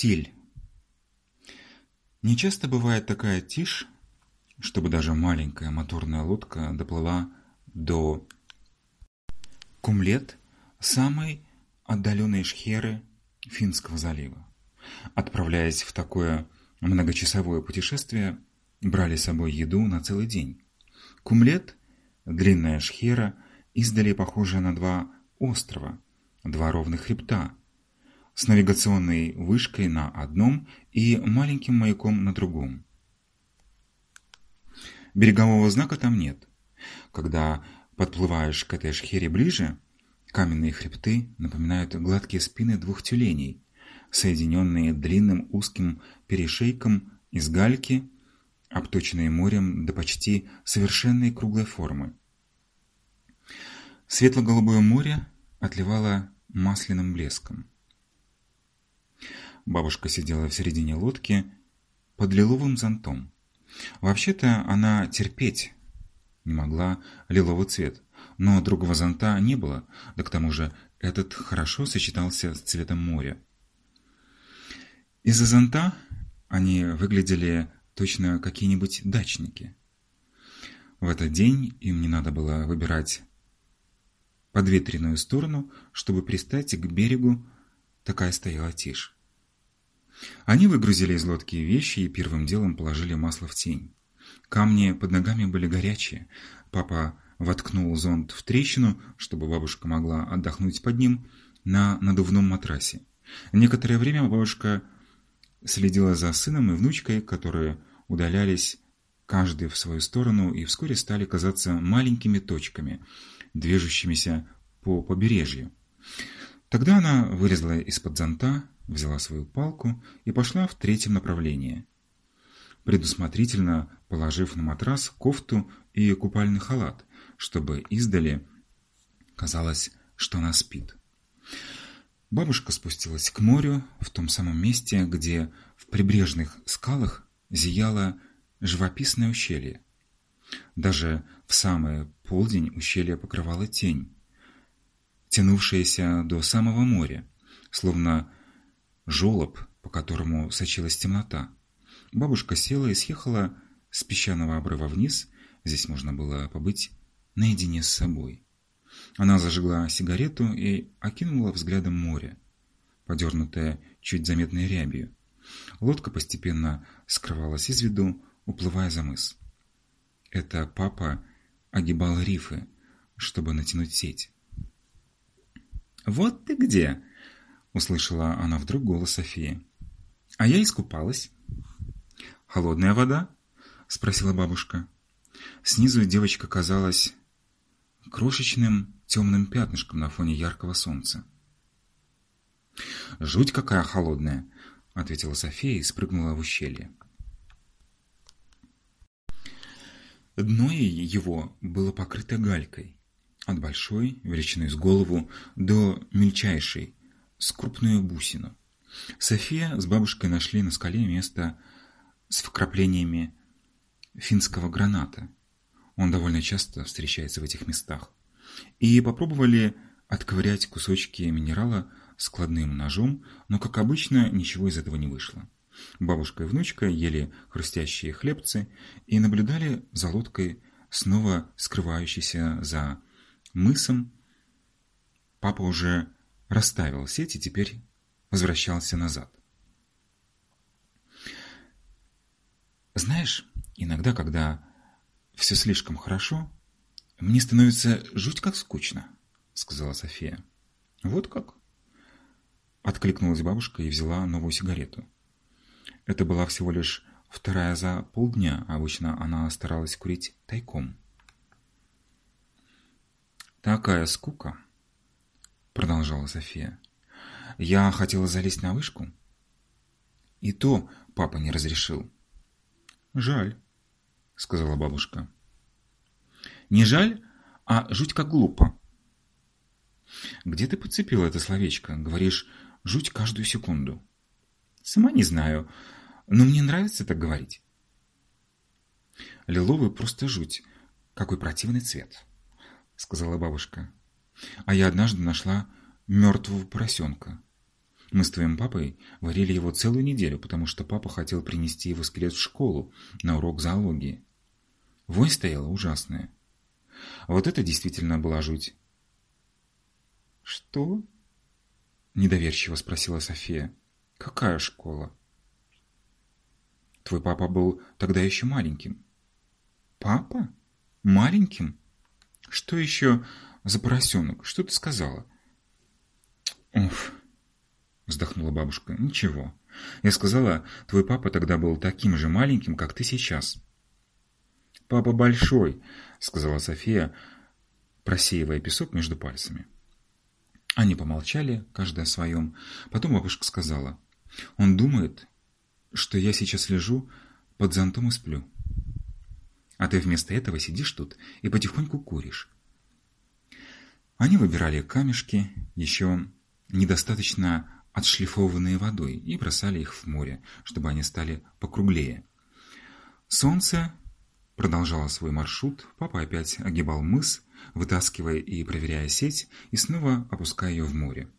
Штиль. Нечасто бывает такая тишь, чтобы даже маленькая моторная лодка доплыла до Кумлет, самой отдаленной шхеры Финского залива. Отправляясь в такое многочасовое путешествие, брали с собой еду на целый день. Кумлет, длинная шхера, издали похожая на два острова, два ровных хребта, с навигационной вышкой на одном и маленьким маяком на другом. Берегового знака там нет. Когда подплываешь к этой шхере ближе, каменные хребты напоминают гладкие спины двух тюленей, соединенные длинным узким перешейком из гальки, обточенные морем до почти совершенной круглой формы. Светло-голубое море отливало масляным блеском. Бабушка сидела в середине лодки под лиловым зонтом. Вообще-то она терпеть не могла лиловый цвет, но другого зонта не было, да к тому же этот хорошо сочетался с цветом моря. Из-за зонта они выглядели точно какие-нибудь дачники. В этот день им не надо было выбирать подветренную сторону, чтобы пристать к берегу, такая стояла тишь. Они выгрузили из лодки вещи и первым делом положили масло в тень. Камни под ногами были горячие. Папа воткнул зонт в трещину, чтобы бабушка могла отдохнуть под ним на надувном матрасе. Некоторое время бабушка следила за сыном и внучкой, которые удалялись каждый в свою сторону и вскоре стали казаться маленькими точками, движущимися по побережью. Тогда она вылезла из-под зонта, взяла свою палку и пошла в третьем направлении, предусмотрительно положив на матрас кофту и купальный халат, чтобы издали казалось, что она спит. Бабушка спустилась к морю в том самом месте, где в прибрежных скалах зияло живописное ущелье. Даже в самый полдень ущелье покрывало тень, тянувшаяся до самого моря, словно желоб, по которому сочилась темнота. Бабушка села и съехала с песчаного обрыва вниз. Здесь можно было побыть наедине с собой. Она зажгла сигарету и окинула взглядом море, подернутое чуть заметной рябью. Лодка постепенно скрывалась из виду, уплывая за мыс. Это папа огибал рифы, чтобы натянуть сеть. «Вот ты где!» Услышала она вдруг голос Софии. «А я искупалась». «Холодная вода?» Спросила бабушка. Снизу девочка казалась крошечным темным пятнышком на фоне яркого солнца. «Жуть какая холодная!» — ответила София и спрыгнула в ущелье. Дно его было покрыто галькой, от большой, величиной с голову, до мельчайшей, с крупную бусину. София с бабушкой нашли на скале место с вкраплениями финского граната. Он довольно часто встречается в этих местах. И попробовали отковырять кусочки минерала складным ножом, но, как обычно, ничего из этого не вышло. Бабушка и внучка ели хрустящие хлебцы и наблюдали за лодкой, снова скрывающейся за мысом. Папа уже расставил сеть и теперь возвращался назад. Знаешь, иногда, когда все слишком хорошо, мне становится жуть как скучно, сказала София. Вот как? Откликнулась бабушка и взяла новую сигарету. Это была всего лишь вторая за полдня, обычно она старалась курить тайком. Такая скука, продолжала София. Я хотела залезть на вышку. И то папа не разрешил. Жаль, сказала бабушка. Не жаль, а жуть как глупо. Где ты подцепила это словечко? Говоришь, жуть каждую секунду. Сама не знаю, но мне нравится так говорить. Лиловый просто жуть. Какой противный цвет, сказала бабушка. А я однажды нашла мертвого поросенка. Мы с твоим папой варили его целую неделю, потому что папа хотел принести его скелет в школу на урок зоологии. Вонь стояла ужасная. Вот это действительно была жуть. «Что?» – недоверчиво спросила София. «Какая школа?» «Твой папа был тогда еще маленьким». «Папа? Маленьким? Что еще за поросенок? Что ты сказала?» «Уф!» – вздохнула бабушка. «Ничего. Я сказала, твой папа тогда был таким же маленьким, как ты сейчас». «Папа большой», – сказала София, просеивая песок между пальцами. Они помолчали, каждый о своем. Потом бабушка сказала, «Он думает, что я сейчас лежу под зонтом и сплю. А ты вместо этого сидишь тут и потихоньку куришь». Они выбирали камешки, еще недостаточно отшлифованные водой, и бросали их в море, чтобы они стали покруглее. Солнце продолжало свой маршрут, папа опять огибал мыс, вытаскивая и проверяя сеть, и снова опуская ее в море.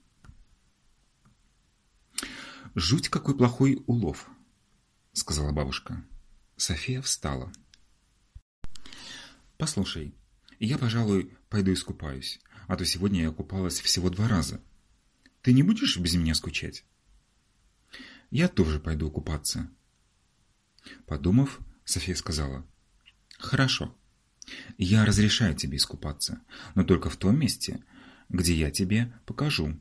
«Жуть какой плохой улов!» — сказала бабушка. София встала. «Послушай, я, пожалуй, пойду искупаюсь, а то сегодня я купалась всего два раза. Ты не будешь без меня скучать?» «Я тоже пойду купаться». Подумав, София сказала. «Хорошо». Я разрешаю тебе искупаться, но только в том месте, где я тебе покажу.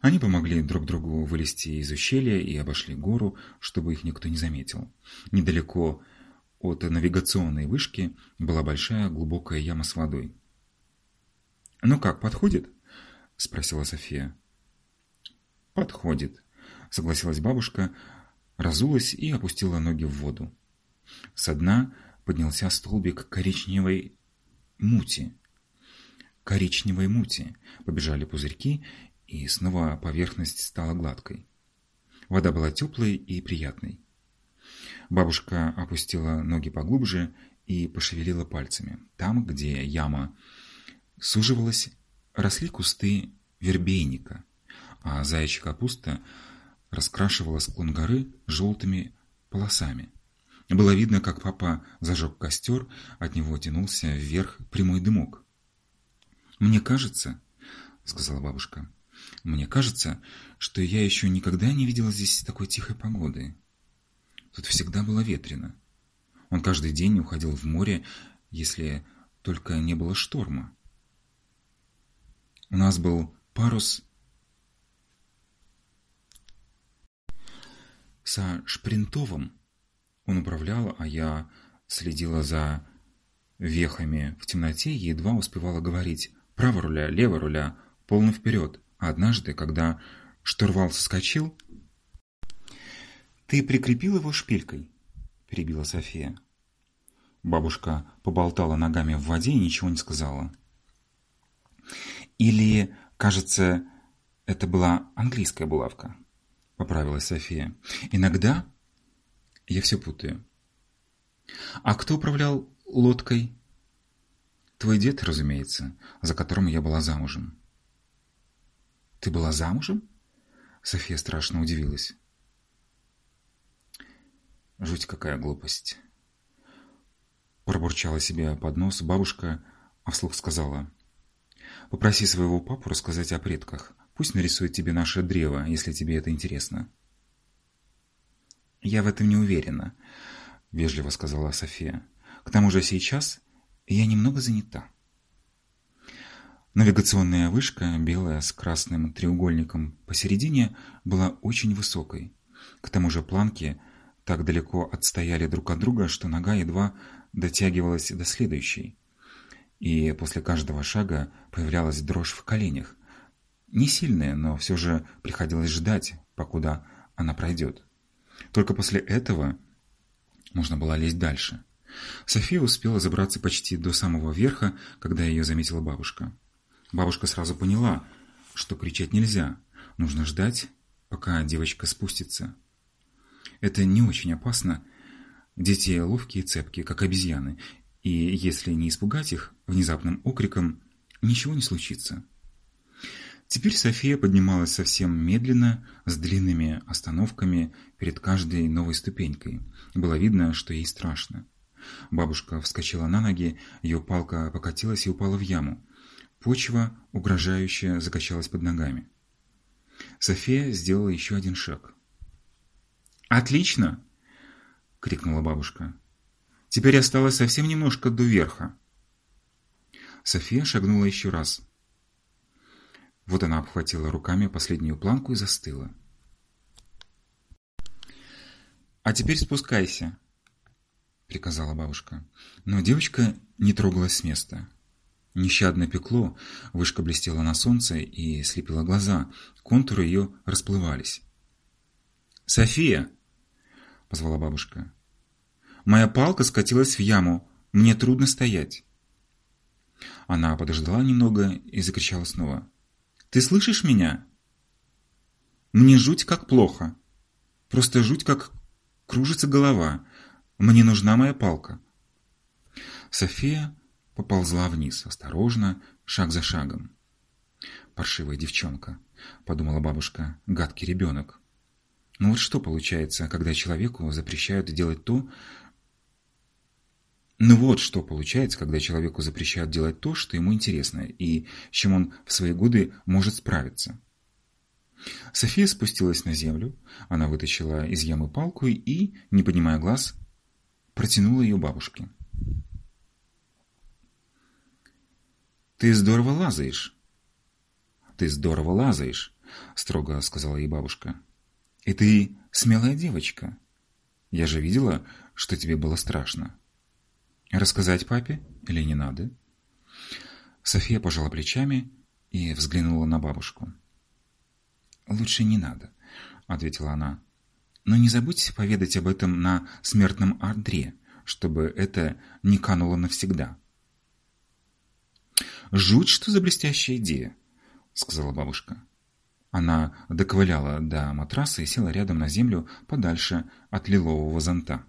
Они помогли друг другу вылезти из ущелья и обошли гору, чтобы их никто не заметил. Недалеко от навигационной вышки была большая глубокая яма с водой. «Ну как, подходит?» – спросила София. «Подходит», – согласилась бабушка, разулась и опустила ноги в воду. Со дна – поднялся столбик коричневой мути. Коричневой мути побежали пузырьки, и снова поверхность стала гладкой. Вода была теплой и приятной. Бабушка опустила ноги поглубже и пошевелила пальцами. Там, где яма суживалась, росли кусты вербейника, а заячья капуста раскрашивала склон горы желтыми полосами. Было видно, как папа зажег костер, от него тянулся вверх прямой дымок. «Мне кажется», — сказала бабушка, — «мне кажется, что я еще никогда не видела здесь такой тихой погоды. Тут всегда было ветрено. Он каждый день уходил в море, если только не было шторма. У нас был парус со Шпринтовым, он управлял, а я следила за вехами в темноте и едва успевала говорить «право руля, лево руля, полный вперед». А однажды, когда штурвал соскочил... «Ты прикрепил его шпилькой?» – перебила София. Бабушка поболтала ногами в воде и ничего не сказала. «Или, кажется, это была английская булавка», – поправилась София. «Иногда я все путаю. А кто управлял лодкой? Твой дед, разумеется, за которым я была замужем. Ты была замужем? София страшно удивилась. Жуть какая глупость. Пробурчала себе под нос бабушка, а вслух сказала. Попроси своего папу рассказать о предках. Пусть нарисует тебе наше древо, если тебе это интересно. «Я в этом не уверена», — вежливо сказала София. «К тому же сейчас я немного занята». Навигационная вышка, белая с красным треугольником посередине, была очень высокой. К тому же планки так далеко отстояли друг от друга, что нога едва дотягивалась до следующей. И после каждого шага появлялась дрожь в коленях. Не сильная, но все же приходилось ждать, покуда она пройдет. Только после этого можно было лезть дальше. София успела забраться почти до самого верха, когда ее заметила бабушка. Бабушка сразу поняла, что кричать нельзя. Нужно ждать, пока девочка спустится. Это не очень опасно. Дети ловкие и цепкие, как обезьяны, и если не испугать их внезапным окриком, ничего не случится. Теперь София поднималась совсем медленно, с длинными остановками перед каждой новой ступенькой. Было видно, что ей страшно. Бабушка вскочила на ноги, ее палка покатилась и упала в яму. Почва угрожающе закачалась под ногами. София сделала еще один шаг. «Отлично!» — крикнула бабушка. «Теперь осталось совсем немножко до верха». София шагнула еще раз. Вот она обхватила руками последнюю планку и застыла. «А теперь спускайся», — приказала бабушка. Но девочка не трогалась с места. Нещадно пекло, вышка блестела на солнце и слепила глаза, контуры ее расплывались. «София!» — позвала бабушка. «Моя палка скатилась в яму, мне трудно стоять». Она подождала немного и закричала снова. «Ты слышишь меня?» «Мне жуть как плохо. Просто жуть как кружится голова. Мне нужна моя палка». София поползла вниз, осторожно, шаг за шагом. «Паршивая девчонка», — подумала бабушка, — «гадкий ребенок». Ну вот что получается, когда человеку запрещают делать то, ну вот что получается, когда человеку запрещают делать то, что ему интересно, и с чем он в свои годы может справиться. София спустилась на землю, она вытащила из ямы палку и, не поднимая глаз, протянула ее бабушке. «Ты здорово лазаешь!» «Ты здорово лазаешь!» — строго сказала ей бабушка. «И ты смелая девочка. Я же видела, что тебе было страшно. Рассказать папе или не надо?» София пожала плечами и взглянула на бабушку. «Лучше не надо», — ответила она. «Но не забудьте поведать об этом на смертном одре, чтобы это не кануло навсегда». «Жуть, что за блестящая идея!» — сказала бабушка. Она доковыляла до матраса и села рядом на землю подальше от лилового зонта.